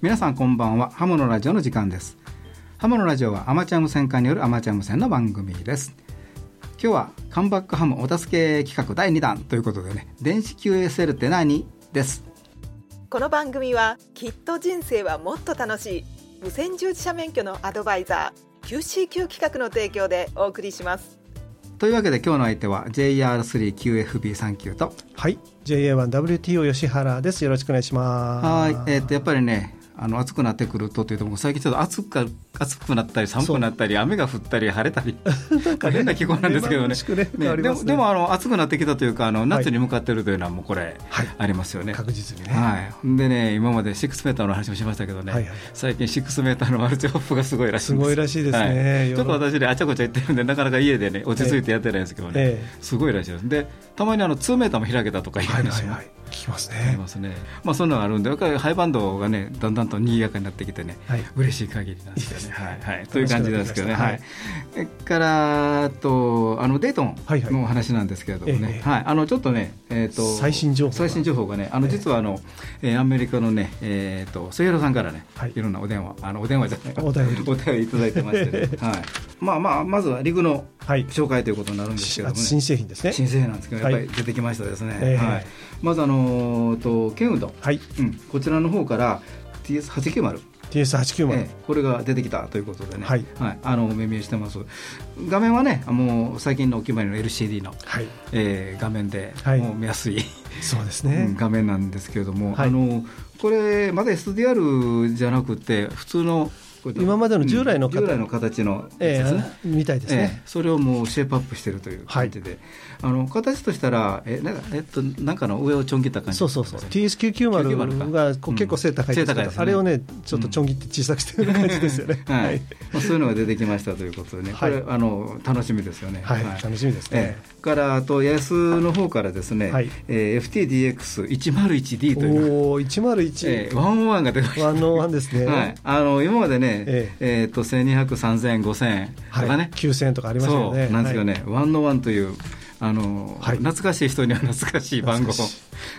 皆さんこんばんは。ハムのラジオの時間です。ハムのラジオはアマチュア無線化によるアマチュア無線の番組です。今日はカムバックハムお助け企画第2弾ということでね電子 QSL って何です。この番組はきっと人生はもっと楽しい無線従事者免許のアドバイザー QCQ 企画の提供でお送りします。というわけで今日の相手は JR3QFB39 とはい。JA1WTO 吉原です。よろしくお願いします。はい。えっ、ー、とやっぱりねあの暑くなってくるとというと最近ちょっと暑く暑くなったり寒くなったり雨が降ったり晴れたり なんか変な気候なんですけどね。ねねでもでもあの暑くなってきたというかあの夏に向かっているというのはもうこれ、はい、ありますよね、確実にね、はい、でね今まで6メーターの話もしましたけどね、はいはい、最近6メーターのマルチホップがすごいらしいす。ごいらしいですね、はい、ちょっと私ねあちゃこちゃ言ってるんでなかなか家でね落ち着いてやってないんですけどね、えー、すごいらしいです。でたまにあの2メーターも開けたとか言うんですよ、はいはいはい聞きますね。ますね。まあそんなのがあるんで、ハイバンドがねだんだんと賑やかになってきてね、はい、嬉しい限りなんですけどね。はいはい。という感じなんですけどね。はい。それからとあのデートンの話なんですけれどもね、はい。あのちょっとねえっと最新情報最新情報がねあの実はあのえアメリカのねえっと末広さんからねいろんなお電話あのお電話じゃないお便りお便りいただいてましてね。はい。まあまあまずはリグの紹介ということになるんですけどもね。新製品ですね。新製品なんですけどやっぱり出てきましたですね。はい。まずあのとケンウド、はい。うん、こちらの方から TS890 TS890、えこれが出てきたということでね、はい、はい、あのお目見えしてます。画面はねもう最近のお決まりの LCD の、はい。えー、画面で、はい、もう見やすい。そうですね、画面なんですけれども、はい、あのこれまだ SDR じゃなくて普通の今までの従来の,、従来の形のえー、みたいですね、えー、それをもうシェイプアップしているという感じで、はい、あの形としたらえなんかえっとなんかの上をちょん切った感じ。そうそうそう。TS990 がこう結構背高いですけど、うんね、あれをねちょっとちょん切って小さくしてる感じですよね、はい、まあ、そういうのが出てきましたということでね、これあの楽しみですよね。はい、楽しみですね、えー、からあと八重の方からですね、はい。えー、FTDX101D という。おお101、えー、101が出ました。101ですね、はい、あの今までね、えーえー、と1200、3000、5000円とかね、はい、9000円とかありますよね。なんですよね、ワンのワンというあの、はい、懐かしい人には 懐かしい番号、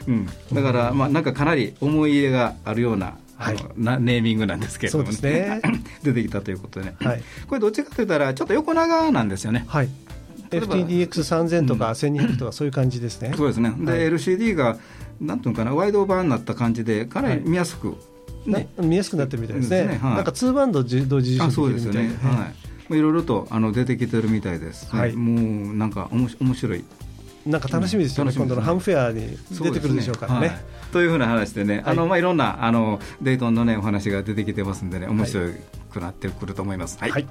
うん、だから、まあ、なんかかなり思い入れがあるような。はい、なネーミングなんですけれども、ね、ね。出てきたということでね、はい、これどっちかといったらちょっと横長なんですよね。はい。FTDX3000 とか1200とかそういう感じですね。そうですね。で、はい、LCD がなんていうかなワイド版になった感じでかなり見やすくね、見やすくなってるみたいですね、ね。はい、なんかツーバンド同時受信できるみたいで、ね、はい、いろいろとあの出てきてるみたいです、はい、もうなんかおも面白い。なんか楽しみですよね、うん、今度のハムフェアに出てくるでしょうからね。ねはい、というふうな話でね、あのまあ、いろんなあのデートンの、ね、お話が出てきてますんでね、面白くなってくると思います。はい、はい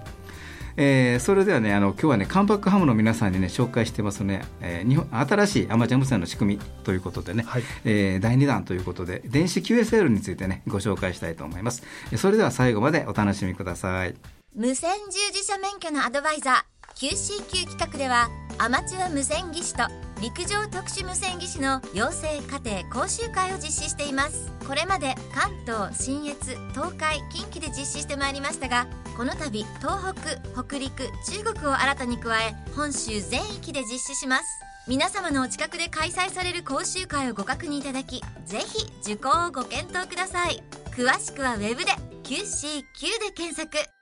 えー、それではねあの今日はねカンパックハムの皆さんにね紹介してますね、えー、日本新しいアマチュア無線の仕組みということでね、はい、えー、第2弾ということで電子 QSL についてねご紹介したいと思います。それでは最後までお楽しみください無線従事者免許のアドバイザー QCQ 企画ではアマチュア無線技師と陸上特殊無線技師の養成課程講習会を実施しています。これまで関東信越東海近畿で実施してまいりましたがこの度東北北陸中国を新たに加え本州全域で実施します。皆様のお近くで開催される講習会をご確認いただきぜひ受講をご検討ください。詳しくは Web で QCQ で検索。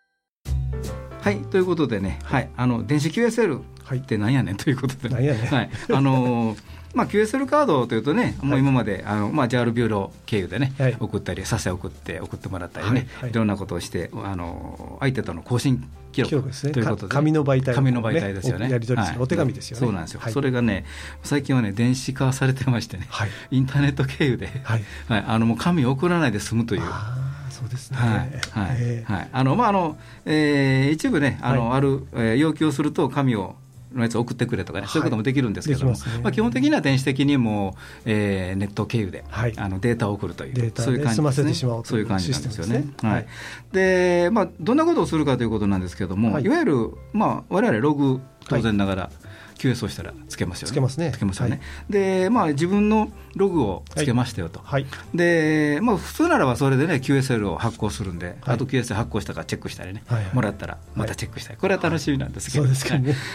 はいということでね、はい、あの電子 QSL ってなんやねんということで、ね、はい、あのーまあ、QSL カードというとね、もう今まであの、まあ、JAL ビューロー経由でね、はい、送ったり、させ送って送ってもらったりね、はいい、ろんなことをして、あの相手との更新記録ということで、紙の媒体、紙の媒体ですよね、やり取りする、お手紙ですよね。そうなんですよ、それがね、最近はね、電子化されてましてね、インターネット経由で、はい。あのもう紙を送らないで済むという。ですね。はい。はい。はい。あのまああの、えー、一部ねあの、ある、えー、要求をすると紙をのやつを送ってくれとかね、そういうこともできるんですけども、ままあ、基本的には電子的にも、えー、ネット経由で、はい、あのデータを送るという、そういう感じですね。そういう感じなんですよね。はい、で、まあ、どんなことをするかということなんですけども、はい、いわゆる、まあ、我々ログ当然ながら、QS をしたらつけますよね。つけますね。つけますよね。で、まあ、自分のログをつけましたよと。で、まあ、普通ならばそれでね、QSL を発行するんで、あと QSL 発行したかチェックしたりね、もらったらまたチェックしたり、これは楽しみなんですけど、そう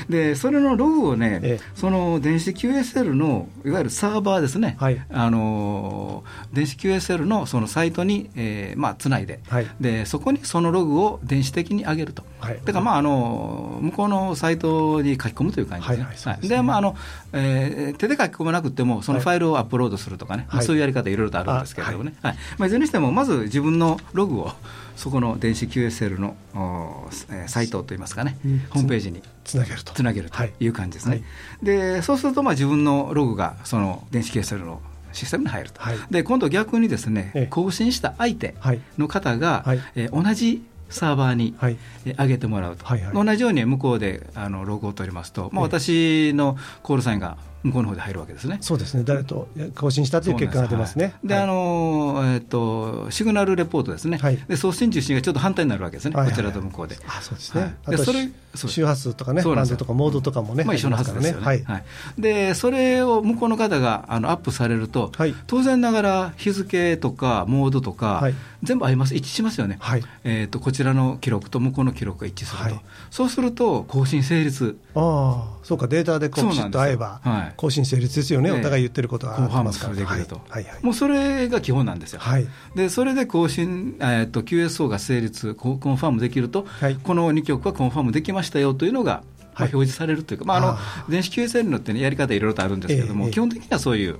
で。それのログをね、その電子 QSL のいわゆるサーバーですね、あの電子 QSL のそのサイトに、えー、まあつないで、で、そこにそのログを電子的に上げると。だからまああの向こうのサイトに書き込むという感じですね。はいで、まああのえー、手で書き込まなくてもそのファイルをアップロードするとかね、はい、そういうやり方いろいろとあるんですけれどもね、はい。まあ、いずれにしてもまず自分のログをそこの電子 QSL のお、えー、サイトといいますかね、うん、ホームページにつなげると。つなげるという感じですね。でそうするとまあ自分のログがその電子 QSL のシステムに入ると、はい、で今度逆にですね、更新した相手の方が、はい、えー、同じサーバーに上げてもらうと、はいはい。はい、同じように向こうであのログを取りますと、まあ、私のコールサインが向こうの方で入るわけですね。そうですね。誰と更新したという結果が出ますね。で、はい、あのえっ、ー、とシグナルレポートですね。はい、で送信受信がちょっと反対になるわけですね。はいはいはい、こちらと向こうで。あ、そうですね。はい、でそれ周波数とかね、バンドとかモードとかもね、まあ一緒のはずですよね。はい。はい、でそれを向こうの方があのアップされると、はい、当然ながら日付とかモードとか、はい、全部合います一致しますよね。はい。えっ、ー、とこちらの記録と向こうの記録が一致すると、はい、そうすると更新成立。ああ、そうかデータでこうピシッと合えば更新成立ですよね、お互い言ってることがコンファームするできると、はいはいもうそれが基本なんですよ、はい、でそれで更新、えー、と QSO が成立、コンファームできると、はい、この2曲はコンファームできましたよというのが、まあ、表示されるというか、まあ、あの電子 QSL のって、ね、やり方いろいろとあるんですけれども、えー、基本的にはそういう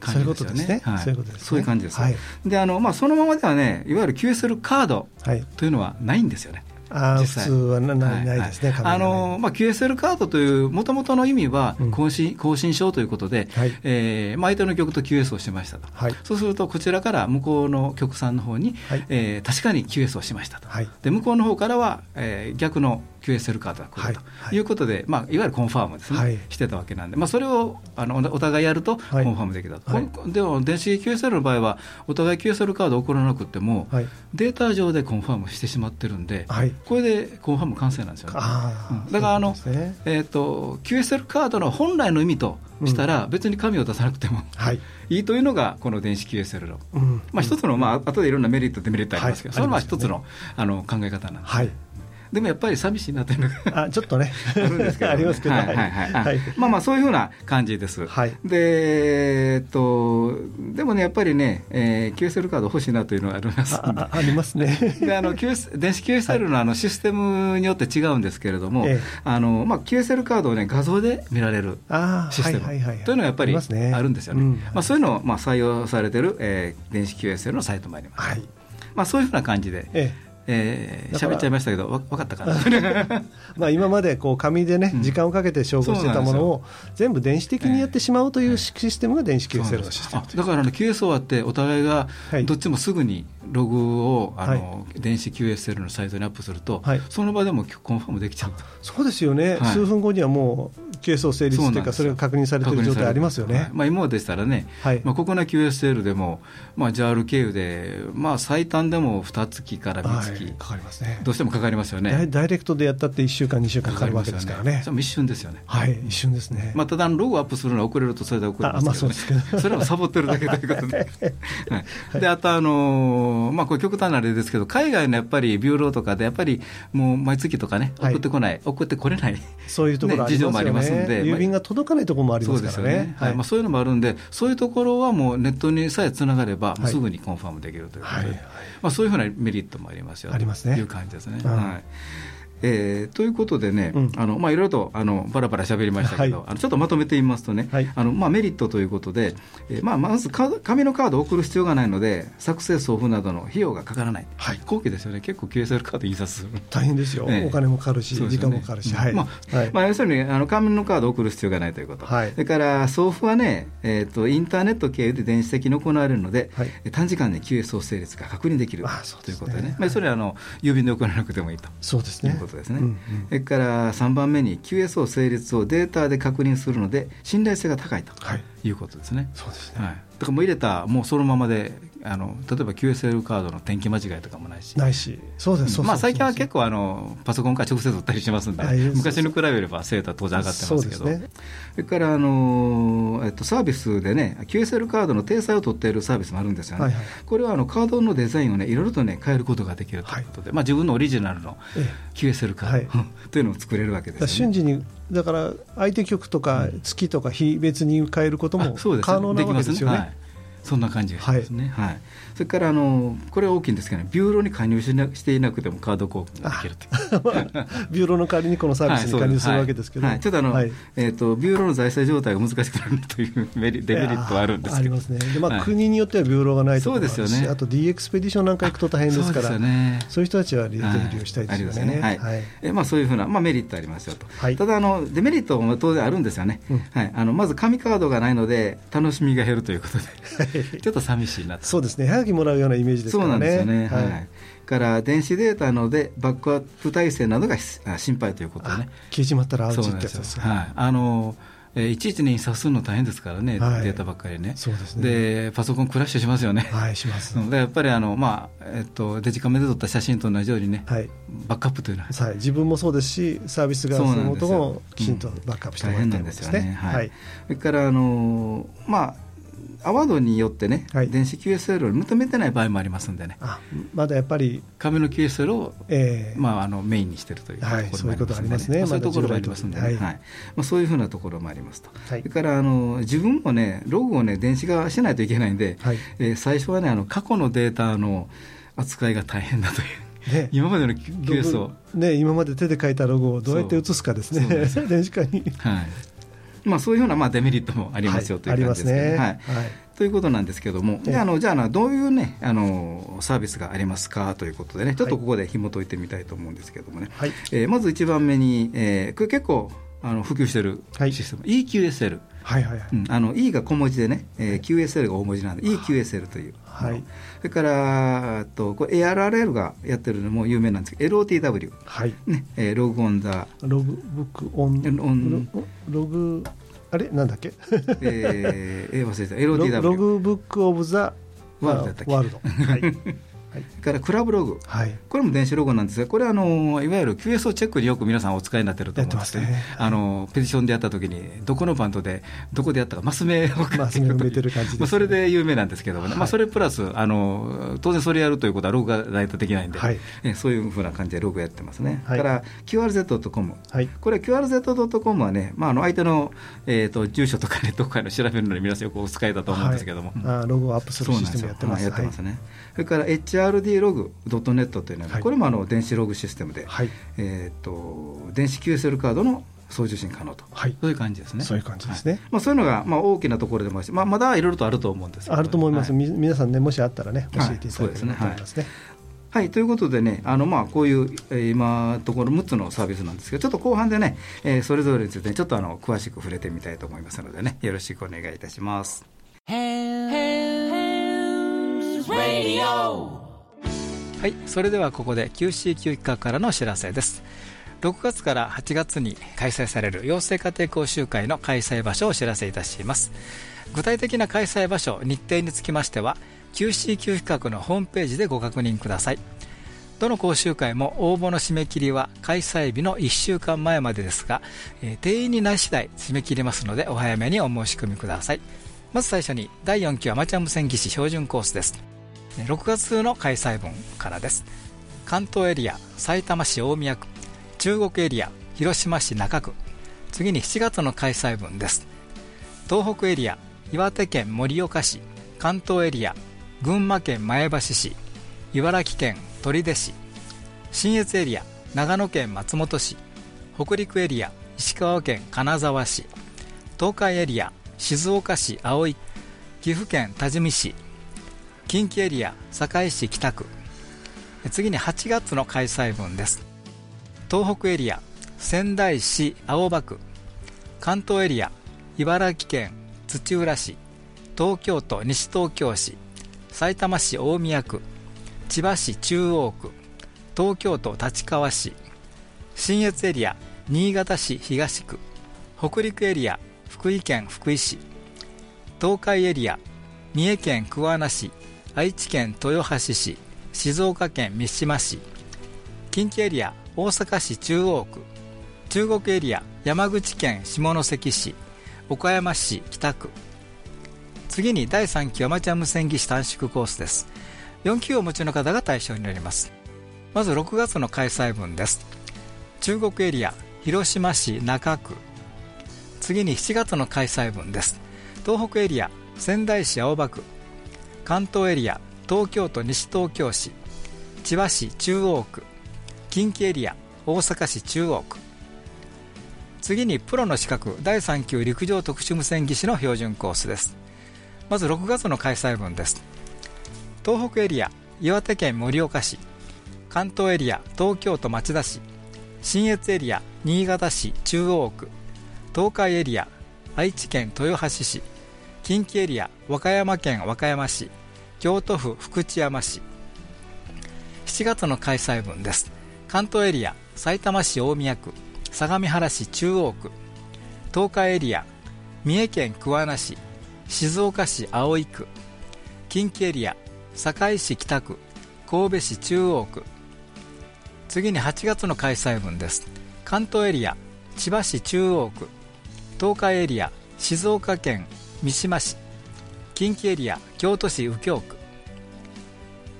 感じですよね。そういうことですね。そういう感じです。はい、で、あのまあそのままではね、いわゆる QSL カードというのはないんですよね。あ普通はなないないですね、あのまあ、QSL カードというもともとの意味は更新、うん、更新証ということで、はい。えーまあ、相手の曲と QS をしてましたと、はい、そうするとこちらから向こうの局さんの方に、はいえー、確かに QS をしましたと、はい、で向こうの方からは、えー、逆の QSL カードが来るということで、いまあ、いわゆるコンファームですね、してたわけなんで、まあ、それをあのお互いやるとコンファームできたと、でも電子 QSL の場合はお互い QSL カードを送らなくても、データ上でコンファームしてしまってるんで、これでコンファーム完成なんですよね、だからあの、えーと、QSL カードの本来の意味としたら、別に紙を出さなくても、い、いというのがこの電子 QSL の、まあ、一つの、まあ後でいろんなメリットデメリットありますけど、それは一つのあの考え方なんです、ね。でもやっぱり寂しいなというのがあちょっとね。あるんですけど、ね、ありますけど、はいはいはい。まあまあそういうふうな感じです、はい、でえっとでもねやっぱりね、えー、QSL カード欲しいなというのがありますあありますね。であの QS 電子 QSL のあのシステムによって違うんですけれども、あのまあ、QSL カードをね画像で見られるシステムというのはやっぱりあるんですよね、まあ、そういうのをまあ採用されてる、えー、電子 QSL のサイトもあります、はい、まあ、そういうふうな感じで、えええー、喋っちゃいましたけど分かったかな？まあ今までこう紙でね、時間をかけて照合してたものを全部電子的にやってしまうというシステムが電子 QSL のシステムだから、ね、QS あってお互いがどっちもすぐにログをあの、電子 QSL のサイトにアップすると、その場でもコンファームできちゃうそうですよね、数分後にはもう QS 成立というかそれが確認されている状態ありますよね、まあ、今でしたらね、まあ、ここの QSL でも、まあ、JAL 経由で、まあ、最短でも2月から3月、かかりますね。どうしてもかかりますよね。ダイレクトでやったって1週間2週間かかるわけですからね。一瞬ですよね。はい。一瞬ですね、まあ、ただログアップするのは遅れるとそれで遅れますけど、ね、それはサボってるだけということで。はい、であとあのまあこれ極端なあれですけど海外のやっぱりビューローとかでやっぱりもう毎月とかね送ってこない、はい、送ってこれないそういうところ、ね、事情もありますんで郵便が届かないところもありますからね。はい。まあ、そういうのもあるんでそういうところはもうネットにさえつながれば、すぐにコンファームできるということで、まあ、そういうふうなメリットもありますよありますね。いう感じですね。はいえー、ということでね、うん、あのまあ、いろいろとあのバラバラ喋りましたけど、はい、あのちょっとまとめてみますとね、はい、あのまあ、メリットということで、えーまあ、まず紙のカードを送る必要がないので、作成送付などの費用がかからない、はい、後期ですよね、結構 QSL カード印刷。する大変ですよ、えー、お金もかかるし、ね、時間もかかるし、はい。まあはい、まあ、要するにあの紙のカードを送る必要がないということ、はい、それから送付はね、えーと、インターネット経由で電子的に行われるので、はい、短時間で QS 成立が確認できるということでね、まあ、それはあの郵便で送らなくてもいいと。そうですねことですね。うんうんそれから3番目に QSO 成立をデータで確認するので信頼性が高いということですね。そうですね、はい、だからもう入れたもうそのままであの例えば QSL カードの転記間違いとかもないし。ないし。そうですまあ、最近は結構あのパソコンから直接売ったりしますんで、昔に比べれば精度は当然上がってますけど。それ、ね,、からあの、えっと、サービスでね QSL カードの体裁を取っているサービスもあるんですよね、はいはい、これはあのカードのデザインをねいろいろとね変えることができるということで、はい、まあ、自分のオリジナルの QSL カード、はい、というのを作れるわけです、ね、瞬時にだから相手局とか月とか日別に変えることも可能なわけですよね。そんな感じがしますね。はい、はい、それからあのこれは大きいんですけど、ね、ビューロに加入しなしていなくてもカード交換ができると ビューロの代わりにこのサービスに加入するわけですけど、はい、ちょっとあの、えっ、ー、とビューロの財政状態が難しくなるというメリデメリットはあるんですありますね。でまあ、国によってはビューロがないところもあるし、ね、あと D エクスペディションなんか行くと大変ですから、そう、ね,、いう人たちは利用したいですよね。はい、はい。えまあそういうふうなまあメリットありますよと。はい、ただあのデメリットも当然あるんですよね。うん、はい。あのまず紙カードがないので楽しみが減るということで、ちょっと寂しい。なと。そうですね、きもらうようなイメージですからね。そうなんですよね、はい、から電子データのでバックアップ体制などが心配ということでね。消えちまったらアウトってやつですはい。あのえー、いちいちね印刷するの大変ですからね、はい、データばっかりね。そうですね。でパソコンクラッシュしますよね。はいします。でやっぱりあの、まあえっと、デジカメで撮った写真と同じようにね、はい、バックアップというのは、はい、自分もそうですしサービス側のこともきちんとバックアップしてもらいたいん。ですね、はい、それからあのまあアワードによってね、はい、電子 QSL を認めてない場合もありますんでね、まだやっぱり。紙の QSL を、えーまあ、あのメインにしているというところもありますので、ね、そういうところもありますんで、ね、はい。まあ、そういうふうなところもありますと、はい、それからあの自分もね、ログをね、電子化しないといけないんで、はい。えー、最初はね、あの過去のデータの扱いが大変だという。ね、今までの QS を、ね、今まで手で書いたロゴをどうやって写すかですね、電子化に。はいまあ、そういうようなまあデメリットもありますよ、という感じですね。はい、ということなんですけども、であのじゃあどういう、ね、あのサービスがありますか？ということでね、ちょっとここで紐解いてみたいと思うんですけどもね、はい、えー、まず1番目に、えー、これ結構あの普及してい。るシステム、はい、EQSL。はいはいはい。うん、あの E が小文字でね、えー、QSL が大文字なんで EQSL という、はい、それからとこれ ARRL がやってるのも有名なんですけど LOTW、はい。ねえー、 log on the。 Logbook on。on。ログあれ？なんだっけ？えー、えー、忘れた。LOTW Logbook of the World。はい はい、からクラブログ、はい、これも電子ログなんですが、これはあのいわゆる QSO チェックによく皆さんお使いになってると思うんですね、ねあのペディションでやったときに、どこのバンドで、どこでやったか、マス目をマス目埋めてる感じ、ね、まあ、それで有名なんですけどもね、はい、まあ、それプラスあの、当然それやるということは、ログがないとできないんで、はい、えそういうふうな感じでログやってますね、はい、から QRZ.com、はい、これ、QRZ.com はね、まあ、あの相手の、えーと、住所とかね、どこかの調べるのに皆さんよくお使いだと思うんですけども、あログをアップするシステムやってます。やってますね。それから HRD ログ .net というのは、はい、これもあの電子ログシステムで、はい、えーと、電子 QSL カードの送受信可能と、はい、そういう感じですね。そういう感じですね。はい、まあそういうのがまあ大きなところでもあるまあまだいろいろとあると思うんですあると思います。はい、皆さんねもしあったらね教えていただければと思いますね。はい、ということでね、あのまあこういう、えー、今ところ6つのサービスなんですけど、ちょっと後半でね、えー、それぞれについてちょっとあの詳しく触れてみたいと思いますのでね、よろしくお願いいたします。はい、それではここで QCQ 企画からのお知らせです。6月から8月に開催される養成家庭講習会の開催場所をお知らせいたします。具体的な開催場所、日程につきましては、QCQ 企画のホームページでご確認ください。どの講習会も応募の締め切りは開催日の1週間前までですが、え、定員になり次第締め切りますのでお早めにお申し込みください。まず最初に第4期アマチュア無線技師標準コースです。6月の開催分からです。関東エリア埼玉市大宮区中国エリア広島市中区。次に7月の開催分です。東北エリア岩手県盛岡市関東エリア群馬県前橋市茨城県取手市信越エリア長野県松本市北陸エリア石川県金沢市東海エリア静岡市葵岐阜県多治見市近畿エリア堺市北区。次に8月の開催分です。東北エリア仙台市青葉区。関東エリア茨城県土浦市。東京都西東京市。さいたま市大宮区。千葉市中央区。東京都立川市。信越エリア新潟市東区。北陸エリア福井県福井市。東海エリア三重県桑名市。愛知県豊橋市静岡県三島市近畿エリア大阪市中央区中国エリア山口県下関市岡山市北区。次に第3期アマチュア無線技師短縮コースです。4級をお持ちの方が対象になります。まず6月の開催分です。中国エリア広島市中区。次に7月の開催分です。東北エリア仙台市青葉区。関東エリア東京都西東京市千葉市中央区近畿エリア大阪市中央区。次にプロの資格第3級陸上特殊無線技師の標準コースです。まず6月の開催分です。東北エリア岩手県盛岡市関東エリア東京都町田市信越エリア新潟市中央区東海エリア愛知県豊橋市近畿エリア和歌山県和歌山市京都府福知山市。7月の開催分です。関東エリア埼玉市大宮区相模原市中央区。東海エリア三重県桑名市静岡市葵区。近畿エリア堺市北区神戸市中央区。次に8月の開催分です。関東エリア千葉市中央区。東海エリア静岡県三島市。近畿エリア京都市右京区。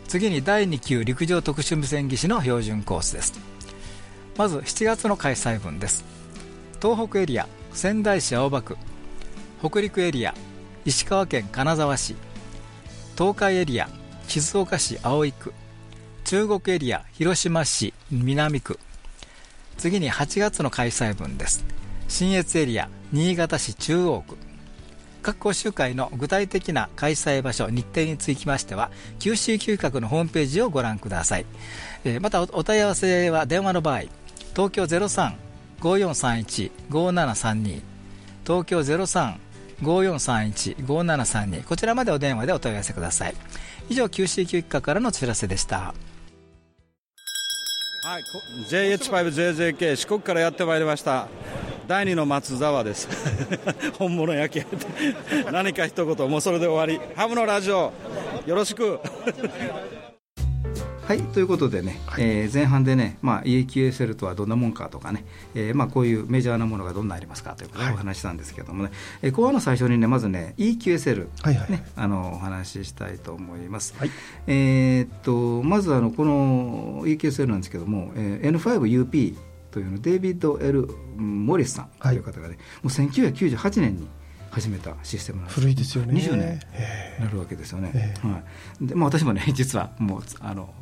次に第2級陸上特殊無線技師の標準コースです。まず7月の開催分です。東北エリア仙台市青葉区。北陸エリア石川県金沢市。東海エリア静岡市葵区。中国エリア広島市南区。次に8月の開催分です。信越エリア新潟市中央区。各講習会の具体的な開催場所日程につきましては九州企画のホームページをご覧ください、えー、またお問い合わせは電話の場合東京0354315732東京0354315732こちらまでお電話でお問い合わせください。以上九州企画からの知らせでした。はい JH5JJK 四国からやってまいりました。第二の松沢です。本物焼き何か一言。もうそれで終わり。ハムのラジオ。よろしく。はいということでね、はい、えー、前半でね、まあ、EQSL とはどんなもんかとかね、えーまあ、こういうメジャーなものがどんなありますかということをお話したんですけどもね、はい、えー、後半の最初にねまずね EQSL、はいはい、ね、あのお話ししたいと思います、はい、えー、っとまずあのこの EQSL なんですけども、えー、N5UP というのデイビッド・ L・ モリスさんという方がね、もう1998年に始めたシステムなんです。古いですよね。20年なるわけですよね、はい、でまあ、私もね実はもうあのはい、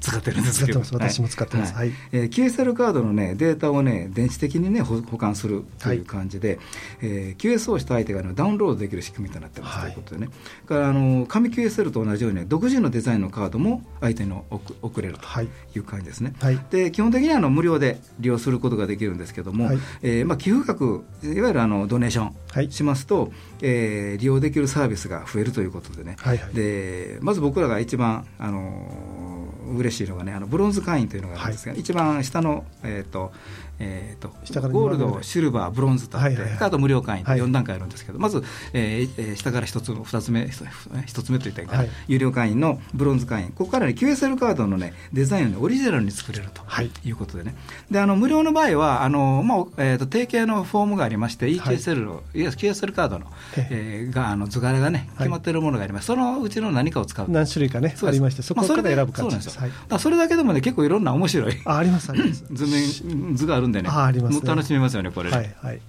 使ってるんですけど。私も使ってます、はい。えー、QSL カードの、ね、データを、ね、電子的に、ね、保管するという感じで、はいえー、QS をした相手が、ね、ダウンロードできる仕組みとなってます、はい、ということでね。からあの紙 QSL と同じように、ね、独自のデザインのカードも相手に送送れるとい。う感じですね、はい、で基本的にはあの無料で利用することができるんですけども、はい、えー、まあ、寄付額いわゆるあのドネーションしますと、はい、えー、利用できるサービスが増えるということでね、はいはい、でまず僕らが一番あの嬉しいのがねあのブロンズ会員というのがあるんですが、はい、一番下の、えーとえーと、ゴールド、シルバー、ブロンズとあって、はいはい、カード無料会員4段階あるんですけど、まず、えー、下から1つ2つ目1つ目といったら、はい、有料会員のブロンズ会員。ここから、ね、QSL カードの、ね、デザインを、ね、オリジナルに作れるとい。うことでね、であの無料の場合はあの、まあえーと、定型のフォームがありまして EQSL の、はい、QSL カードの、えー、があの図柄が、ね、決まっているものがあります、そのうちの何かを使う。何種類かねありましてそこから選ぶ感じです、まあ、それそれだけでもね結構いろんな面白い。あありますあります。図面図があるんでね。ああります、ね、楽しめますよねこれ、はいはい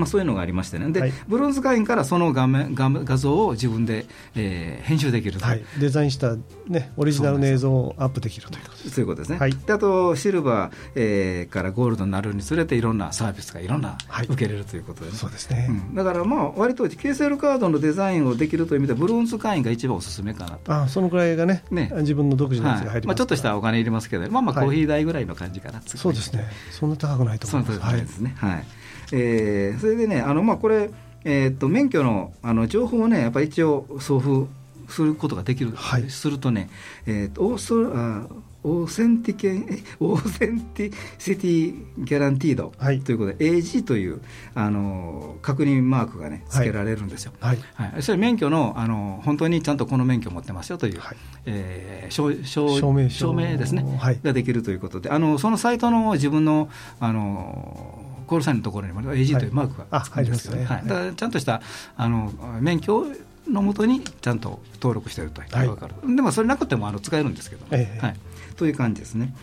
まあ、そういうのがありましてね。で、はい、ブロンズ会員からその画面画画像を自分で、えー、編集できると、はい、デザインした、ね、オリジナルの映像をアップできるということそういうことですね、はい、であとシルバー、えー、からゴールドになるにつれていろんなサービスがいろんな、受けれるということで、ね、そうですね、うん、だからまあ割と QSL カードのデザインをできるという意味でブロンズ会員が一番おすすめかなと。あそのぐらいがねね。自分の独自のやつが入ります、まあ、ちょっとしたお金いりますけどまあまあコーヒー代ぐらいの感じかな、そうですね。そんな高くないと思います。そうですね。はい。えれでねあの、まあ、これ、えー、っと免許のあの情報をねやっぱり一応送付することができる、はい。するとね、えーとオーストあ authentica authenticity guaranteed はい。ということで、AG というあの確認マークがねはい。つけられるんですよ。はい。はい、それ免許のあの本当にちゃんとこの免許を持ってますよという、はい。えー証証証明書。証明ですね、はい。ができるということであのそのサイトの自分のあのコールサインのところにも AG というマークがつくんですよね、はいあありますね。はい。ちゃんとしたあの免許のもとにちゃんと登録しているとはい。分かる、でもそれなくてもあの使えるんですけど、ええ。はい、という感じですね。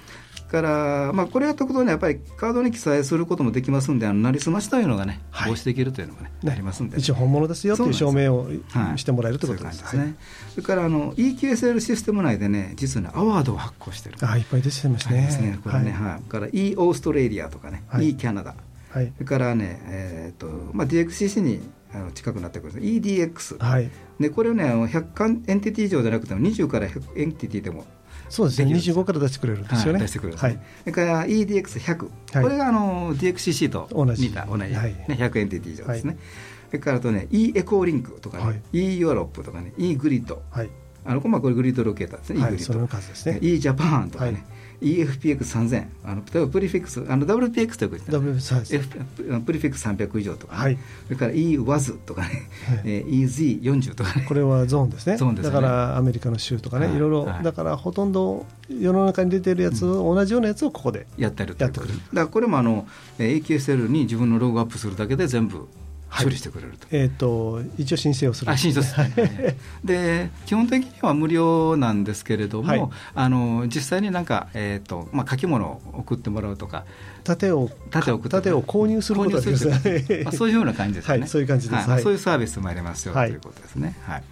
から、まあ、これやったことにやっぱりカードに記載することもできますんで、あのなりすましというのがね、はい。防止できるというのがね、ね。ありますんで、一応本物ですよっていう証明をはい。してもらえるということです。そうい。それからあの EQSL システム内でね、実はね、アワードを発行してる。はいあいっぱい出てましたね。ますね。これね、はい。から E オーストレリアとかね、はい。E キャナダ。はい。それからね、えーとまあ、DXCC にあの近くなってくるんです EDX、はい。でこれをねあの100巻エンティティ以上じゃなくても20から100エンティティでもそうですね。できるんです25から出してくれるんですよね。はい、出してくるんですね、はい。それから eDX100、はい。これがあの DXCC と同じ。似た同じ、はい。ね、100エンティティ以上ですね、はい。それからあとね E エコーリンクとかね、はい。E ヨーロップとかね E グリッドはい。あのまあこれグリッドロケーターですね、は E グい。リッド、その数ですね。E ジャパンとかね、はい EFPX3000 あの例えばプリフィックスあの WPX とよく言ってプリフィックス300以上とか。ね、はい。それから EWAZ とかね、はい。えー EZ40 とかね。これはゾーンですね。ゾーンですね。だからアメリカの州とかね、はい。いろいろ、はい。だからほとんど世の中に出てるやつ、同じようなやつをここで。やってるやってくれる。だからこれもあのえー AQSL に自分のログアップするだけで全部はい処理してくれると。えっ、と一応申請をする。あ新卒で基本的には無料なんですけれども、はい。あの実際になんか、えーとまあ、書き物を送ってもらうとか。盾を盾を送って盾を購入することがです。まあそういうような感じですね、はいそういう感じです。はい。はい。そういうサービスもありますよ、はい。ということですね。はい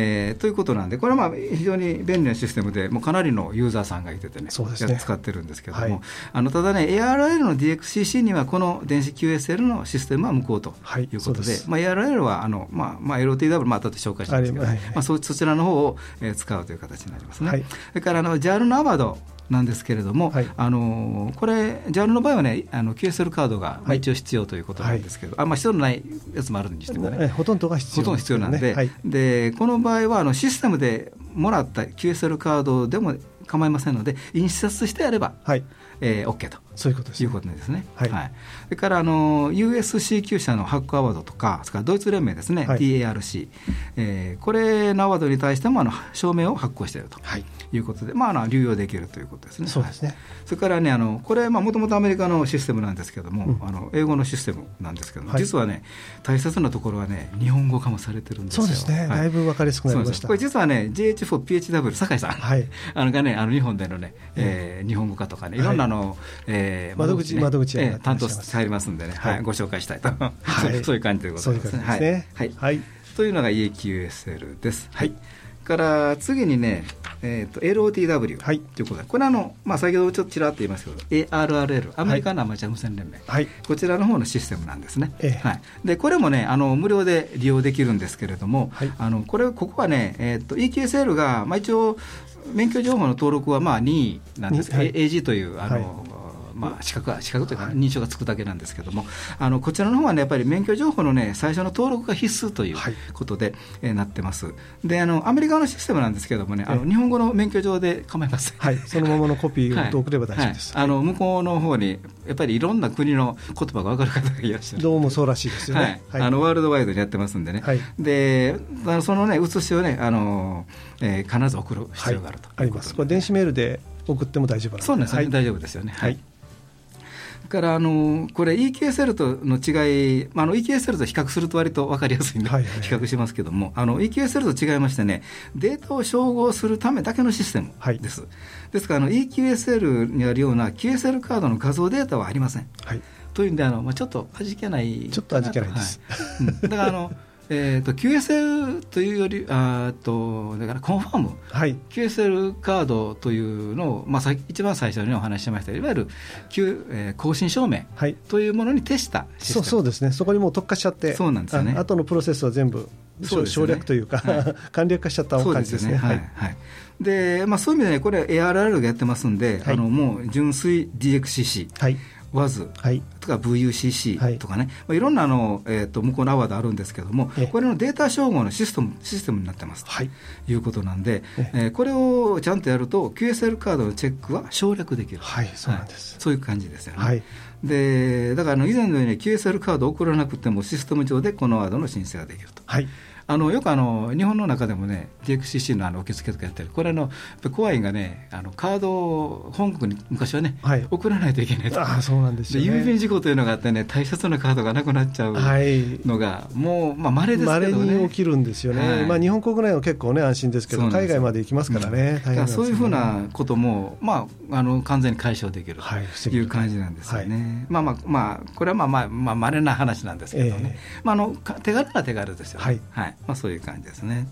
えーということなんで、これはまあ非常に便利なシステムで、もうかなりのユーザーさんがいててね、そうですね。や使ってるんですけども、はい。あのただね、ARL の DXCC には、この電子 QSL のシステムは無効とはいいうことで、そうです。まあ、ARL はあの、まあまあ、LOTW、まあ後で紹介しますけど、ありはいはい。まあ、そそちらの方を、えー使うという形になりますね。はい。それからあの JAL のアワードなんですけれども、はい。あのこれ、JAL の場合はね、あの QSL カードが、一応必要ということなんですけど、あんまあ、必要のないやつもあるにしてもね。えほとんどが必要ほとんど必要なんで、はい。でこの場合はあのシステムでもらった QSL カードでも構いませんので、印刷してあれば、はい、えー、OK と。そういうことです、いうことですね。はい。それからあの USCQ 社のハックアワードとか、それからドイツ連盟ですね、はい。DARC、えーこれのアワードに対してもあの証明を発行していると。はいいうことで、まあ、あの流用できるということですね。そうですね。はい。それからね、あのこれ、もともとアメリカのシステムなんですけども、うん。あの英語のシステムなんですけども、はい。実はね、大切なところはね、日本語化もされてるんですよ。そうですね、はい。だいぶ分かりやすくなりました。これ実はね GH4PHW 酒井さん、はい。あのがねあの日本でのね、えー日本語化とかねいろんなあの、えー窓口ね窓口やえー担当してありますんでね、はい。はい。ご紹介したいと、はい。そういう感じということですね。そういう感じですね。はい、はい。というのが EQSL です。はいから次にね、えー、と LOTW はい。ということで、これはあの、まあ、先ほどちょっとちらっと言いますけど、ARRL、アメリカのアマチュア無線連盟、はい。こちらの方のシステムなんですね。ええ。はい、でこれもねあの無料で利用できるんですけれども、はい。あのこれここはね、えー、と EQSL が、まあ、一応免許情報の登録はまあ任意なんです、はい。AG というあの、はいまあ、資格は資格というか、認証がつくだけなんですけども、あのこちらの方はね、やっぱり免許情報のね、最初の登録が必須というはい。ことで、えーなってます。で、あのアメリカのシステムなんですけどもね、あのええ日本語の免許状で構いません。はい、そのままのコピーを送れば大丈夫です。はい。はいあの向こうの方にやっぱりいろんな国の言葉が分かる方がいらっしゃる。どうもそうらしいですよはい。ね。あのワールドワイドにやってますんでね、はい。でそのね写しをねあの、えー必ず送る必要があるとあります。これ電子メールで送っても大丈夫なんでそうですね、はい。大丈夫ですよね。はい。だからあのこれ EQSL との違い、まあ、あの EQSL と比較すると割と分かりやすいんで、はいはい。はい比較しますけどもあの EQSL と違いましてねデータを照合するためだけのシステムはい。です、ですからあの EQSL にあるような QSL カードの画像データはありません。はい。というんであの、まあ、ちょっと味気ないちょっと味気ないです。はい。うん。だからあの えー、と QSL というよりあとだからコンファーム。はい。QSL カードというのを、まあ、さ一番最初にお話ししました。いわゆる、Q えー更新証明はい。というものに徹したシステム。そうそうですね。そこにもう特化しちゃって、そうなんですよね。あ後のプロセスは全部そうね。省略というか、はい。簡略化しちゃったそう感じですね。はい。はい。でまあ、そういう意味で、ね、これ ARR がやってますんで、はい。あのもう純粋 DXCC はい。WAZ、はい、とか VUCC とかね、はい。まあ、いろんなあの、えーと、向こうのアワードあるんですけども、これのデータ照合のシステムシステムになってます。と、はい、いうことなんで、ええ。ー、これをちゃんとやると QSL カードのチェックは省略できる、はい、そうなんです、そういう感じですよね。はい。でだからあの以前のように QSL カードを送らなくてもシステム上でこのワードの申請ができると。はいあのよくあの日本の中でもね DXCC のあの受付とかやったりこれあの怖いがねあのカードを本国に昔はね、はい、送らないといけないと。あそうなんですよ、ね、郵便事故というのがあってね大切なカードがなくなっちゃうのが、はい、もうまあ稀ですけどね。に起きるんですよね、はい、まあ日本国内は結構ね安心ですけど海外まで行きますからね、うん、そういうふうなこともまああの完全に解消できるという感じなんですよね、まあまあまあこれはまあまあまあ稀な話なんですけどね、えー、まああの手軽な手軽ですよね。はい、まあそういう感じですね。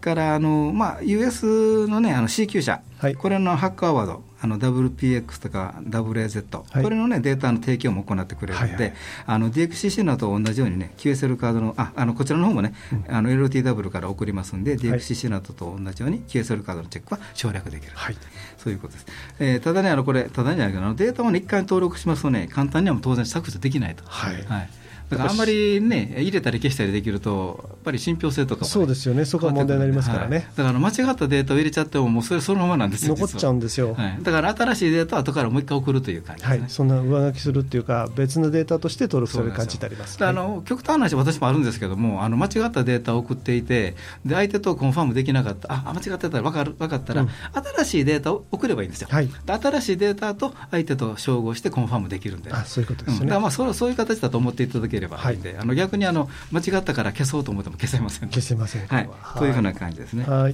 からあの、まあ、US の,、ね、あの C 級社、はい、これのハッカーワード、あの WPX とか WAZ、はい、これの、ね、データの提供も行ってくれるので、はいはい、あの DXCC のと同じようにね、QSL カードの、ああのこちらの方もね、うん、あの LTW から送りますんで、DXCC のと同じように QSL カードのチェックは省略できる、はい、そういうことです。えー、ただね、あのこれ、ただじゃないけど、データを、ね、1回登録しますとね、簡単には当然削除できないと。はい、はいだからあんまりね、入れたり消したりできると、やっぱり信憑性とかも、ね、そうですよね、そこは問題になりますからね。はい、だから間違ったデータを入れちゃっても、もうそれそのままなんですよ、残っちゃうんですよ、はい、だから新しいデータは後からもう一回送るという感じね、はい、そんな上書きするっていうか、別のデータとして登録される感じになります。あの極端な話、私もあるんですけども、あの間違ったデータを送っていて、で相手とコンファームできなかった、あ間違ってたら分かる分かったら、うん、新しいデータを送ればいいんですよ、はい、新しいデータと相手と照合してコンファームできるんで、あそういうことですね、うん、まあそそういう形だと思っていただければいい。あの逆にあの間違ったから消そうと思っても消せません、消せません、はい、というふうな感じですね。はい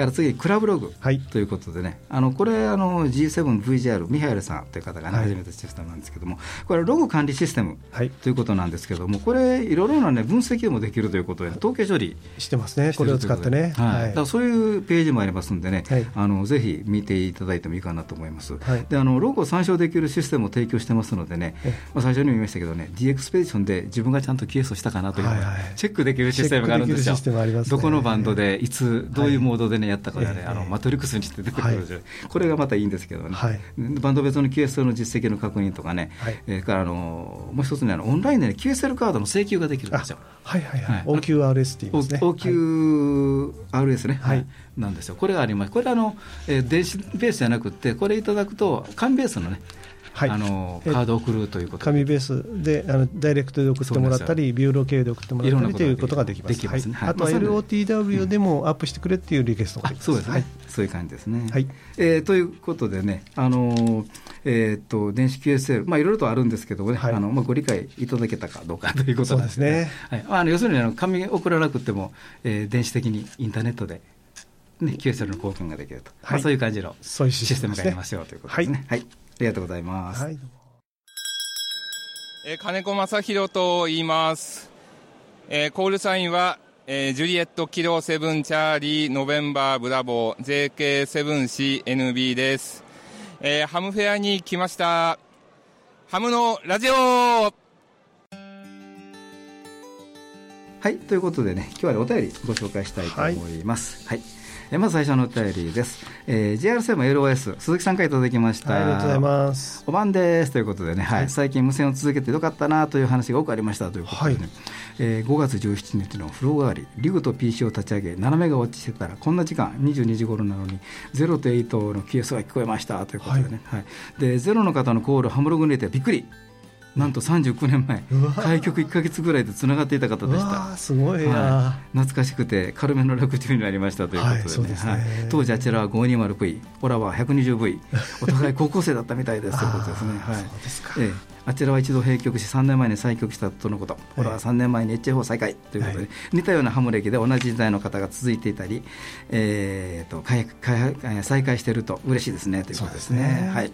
から次、クラブログということでね、はい、あのこれあの、G7VGR、ミハエルさんという方が、ね、始めたシステムなんですけども、これ、ログ管理システムということなんですけども、これ、いろいろな、ね、分析もできるということで、統計処理してますね、これを使ってね。はい、だからそういうページもありますんでね、はい、あのぜひ見ていただいてもいいかなと思います。はい、であのログを参照できるシステムを提供してますのでね、まあ、最初にも言いましたけどね、D エクスペディションで自分がちゃんとケースをしたかなというのをチェックできるシステムがあるんですよ。どこのバンドで、いつ、どういうモードで、ね、やったかで、ね、あのマトリックスに出てくる、はい、これがまたいいんですけどね、はい、バンド別の QSL の実績の確認とかね、はい、えー、からあのもう一つねオンラインで、ね、QSL カードの請求ができるんですよ。はいはいはい、OQRS って言いますね。OQRS ね、はい、なんですよ、これがあります、これあの、えー、電子ベースじゃなくて、これいただくと、紙ベースのね、はい、あのカードを送るということ紙ベースであのダイレクトで送ってもらったり、ビューロー経由で送ってもらったりということができます。ね。はい、あとは LOTW で。もアップしてくれっていうリクエストができます。そうですね、そういう感じですね。はい。えー、ということでね、あのえー、っと電子 QSL、まあ、いろいろとあるんですけどね、はい、あのまあ、ご理解いただけたかどうかということで。すね。はい。あの要するにあの紙送らなくても、えー、電子的にインターネットでね、QSL の交換ができると、はい。まあ、そういう感じのシステムがありますよということですね。はい、はい、ありがとうございます。はいえー、金子正弘と言います。えー、コールサインは、えー、ジュリエットキロセブンチャーリーノベンバーブラボー JK7CNB です。えー、ハムフェアに来ました。ハムのラジオはい、ということでね、今日は、ね、お便りご紹介したいと思います。はい、はいえまず最初のお便りです、えー、JR7 LOS 鈴木さんからいただきました、はい、ありがとうございます。お晩ですということでね、はい、最近無線を続けてよかったなという話が多くありましたということでね、はい、えー、5月17日の風呂代わりリグと PC を立ち上げ斜めが落ちてたらこんな時間22時頃なのに0と8の QS が聞こえましたということでね、はい、はい、で0の方のコールハムログに入れてびっくりなんと39年前開局1か月ぐらいでつながっていた方でした。すごい、はい、懐かしくて軽めの楽中になりましたということで。ね。はい、当時あちらは 520V オラは 120V お互い高校生だったみたいですということですね。はい、ええ、あちらは一度閉局し3年前に再局したとのこと、オラは3年前に HF を再開ということで、はい、似たようなハム歴で同じ時代の方が続いていたり、えーと、と再開していると嬉しいですねということですね。すね。はい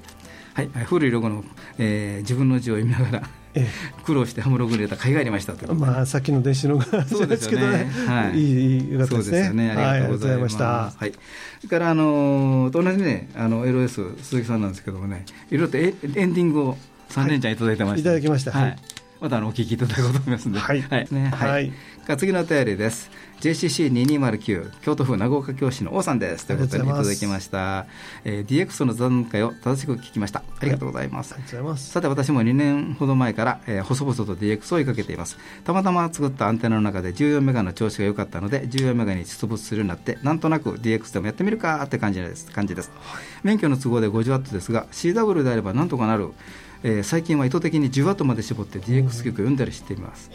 はい、古いロゴの、えー、自分の字を読みながら、ええ、苦労してハムログ入れた甲斐がありましたとまあ、さっきの電子の そうですけどね、はい、いい、いいですね。そうですよね、ありがとうございました。はい、それから、あのと同じね、あの LS 鈴木さんなんですけどもね、いろいろとエエンディングを3連チャンいただいてました、はい、いただきました。はい。またあのお聞きいただこうと思いますので、はい、はい。ね。はい、次のお便りです。JCC2209 京都府長岡教師の王さんです。ということでいただきました、えー、DX の残会を正しく聞きました。ありがとうございます、はい、ます。さて私も2年ほど前から、えー、細々と DX を追いかけています。たまたま作ったアンテナの中で14メガの調子が良かったので14メガに出没するようになってなんとなく DX でもやってみるかって感じです。感じです、はい、免許の都合で 50W ですが CW であればなんとかなるえー、最近は意図的に10ワットまで絞って DX 曲を読んだりしています、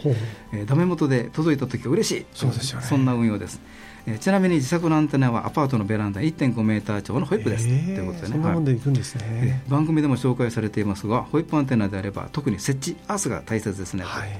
えー、ダメ元で届いた時は嬉しい。そうですよ、ね、そんな運用です。えー、ちなみに自作のアンテナはアパートのベランダ1.5メーター超のホイップです、ということでね、そんでいくんですね、番組でも紹介されていますがホイップアンテナであれば特に設置アースが大切ですね、はい、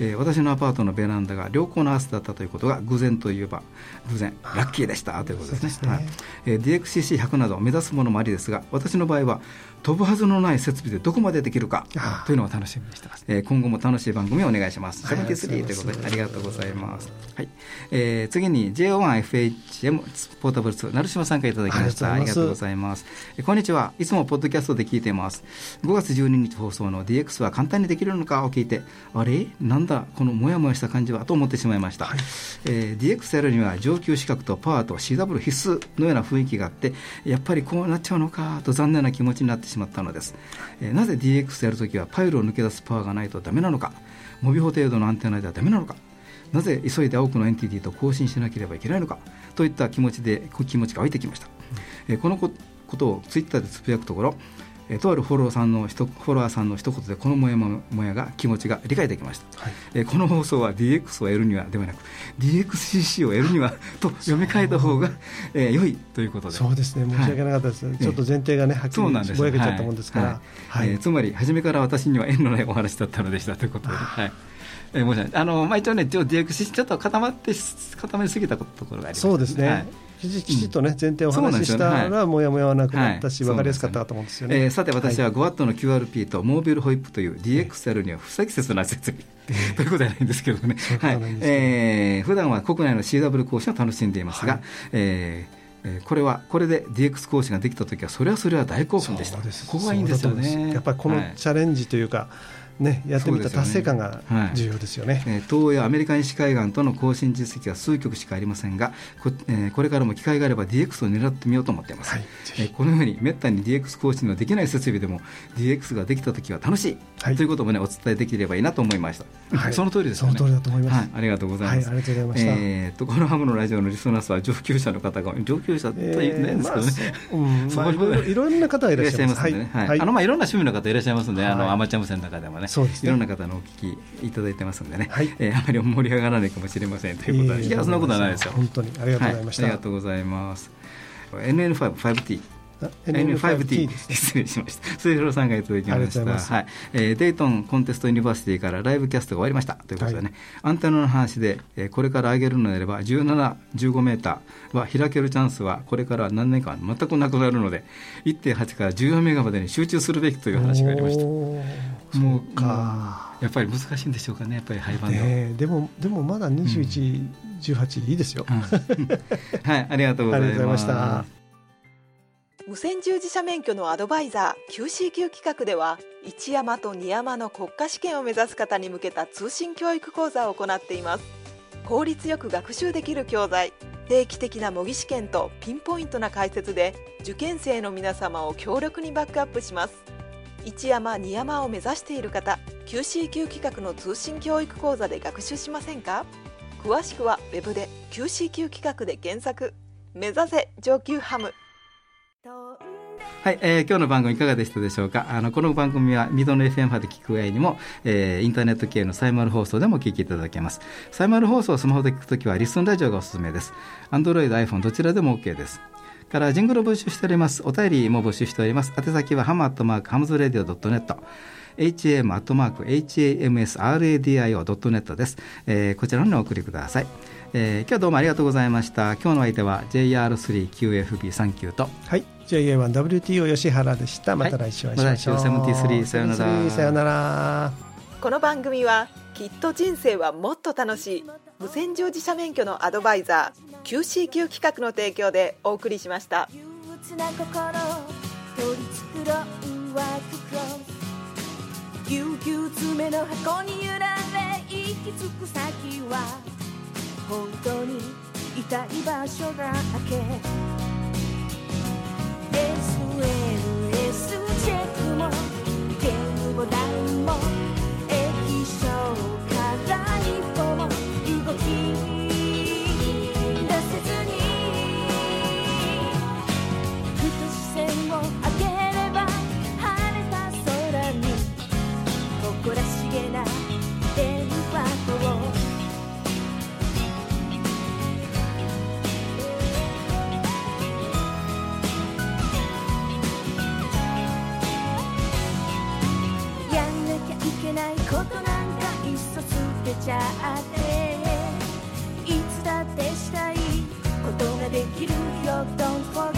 えー、私のアパートのベランダが良好なアースだったということが偶然といえば偶然ラッキーでしたということですね。ね、はい。えー、DXCC100 など目指すものもありですが私の場合は飛ぶはずのない設備でどこまでできるかというのを楽しみにしてます、えー、今後も楽しい番組をお願いします。73ということでありがとうございます、はい。えー、次に JO1FHM ポータブル2成島さんからいただきました。ありがとうございます。えこんにちは。いつもポッドキャストで聞いています。5月12日放送の DX は簡単にできるのかを聞いてあれ？なんだこのモヤモヤした感じはと思ってしまいました、はい。えー、DX やるには上級資格とパワーと CW 必須のような雰囲気があってやっぱりこうなっちゃうのかと残念な気持ちになってしまったのです、えー、なぜ DX やるときはパイルを抜け出すパワーがないとダメなのか。モビホ程度のアンテナではダメなのか。なぜ急いで多くのエンティティと更新しなければいけないのか。といった気持ちで気持ちが湧いてきました、うん、えー、このことをツイッターでつぶやくところえとあるフォローさんのフォロワーさんの一言でこのもやもやが気持ちが理解できました、はい、えこの放送は DX を得るにはではなく DXCC を得るにはと読み替えた方が、えー、良いということで。そうですね。申し訳なかったです、はい、ちょっと前提がねはっきりぼやけちゃったもんですから、はい。えー、つまり初めから私には縁のないお話だったのでしたということで、はい。えー、申し訳ない。あの、まあ、一応ね DXCC ちょっと固まって固まりすぎたところがあります、そうですね、はいきちっとね前提をお話ししたらもやもやはなくなったし分かりやすかったと思うんですよね、えー、さて私は 5W の QRP とモービルホイップという DXL には不適切な設備、ということじゃないんですけどね、はい。えー、普段は国内の CW 講師を楽しんでいますが、はい、えーえー、これはこれで DX 講師ができた時はそれはそれは大興奮でした。ここがいいんですよね。やっぱりこのチャレンジというか、はいね、やってみた達成感が重要ですよね、ねはい、東欧やアメリカ西海岸との更新実績は数局しかありませんがこ,、えー、これからも機会があれば DX を狙ってみようと思っています、はい、えー、このようにめったに DX 更新のできない設備でも DX ができた時は楽しい、はい、ということも、ね、お伝えできればいいなと思いました、はい、その通りですよね。その通りだと思います、はい、ありがとうございます、はい、ありがとうございました、えー、とこのハムのラジオのリスナー数は上級者の方が上級者と言えないんですけどね、えーまあう。んまあ、いろんな方がいらっしゃいます。ね、はい。あのまあ、いろんな趣味の方いらっしゃいますので、あのアマチュア無線の中でもねそうです、ね、いろんな方のお聞きいただいてますんでね、はい。えー、あまり盛り上がらないかもしれませんということで、いやそんなことはないですよ。本当にありがとうございました、はい、ありがとうございます。NN5-5T N5T 失礼しました。末広さんがいただきました。はい、えー、 Dayton Contest University からライブキャストが終わりました。ということでね、はい、アンテナの話で、えー、これから上げるのであれば17、15メーターは開けるチャンスはこれから何年間全くなくなるので、1.8から14メガまでに集中するべきという話がありました。もうか。やっぱり難しいんでしょうかね、やっぱりハイバンドの、ね、でもでもまだ21、うん、18いいですよ、うん、はい、ありがとうございました。無線従事者免許のアドバイザー QCQ 企画では一山と二山の国家試験を目指す方に向けた通信教育講座を行っています。効率よく学習できる教材定期的な模擬試験とピンポイントな解説で受験生の皆様を強力にバックアップします一山二山を目指している方 QCQ 企画の通信教育講座で学習しませんか？詳しくは Web で QCQ 企画で検索。目指せ上級ハム。はい、えー、今日の番組いかがでしたでしょうか？あのこの番組はミドの FM 波で聞く上にも、えー、インターネット系のサイマル放送でも聞いていただけます。サイマル放送をスマホで聞くときはリスンラジオがおすすめです。Android、iPhone どちらでも OK です。からジングルを募集しております。お便りも募集しております。宛先はハムアットマークハムズラディオ .net ham.hamsradio.net です、えー、こちらにお送りください。えー、今日はどうもありがとうございました。今日の相手は JR3QFB39 と。はい。JA1WTO 吉原でした。また来週お会いしましょう、はい、また来週。73さよなら。さよなら。この番組はきっと人生はもっと楽しい無線乗自社免許のアドバイザー QCQ 企画の提供でお送りしました。憂鬱な心取り繕うワーククロスぎゅうぎゅう詰めの箱に揺られ行き着く先は本当に痛い場所だけ SLS チェックもゲームボタンもないことなんかいっそつけちゃって。いつだってしたいことができるよ。Don't f o r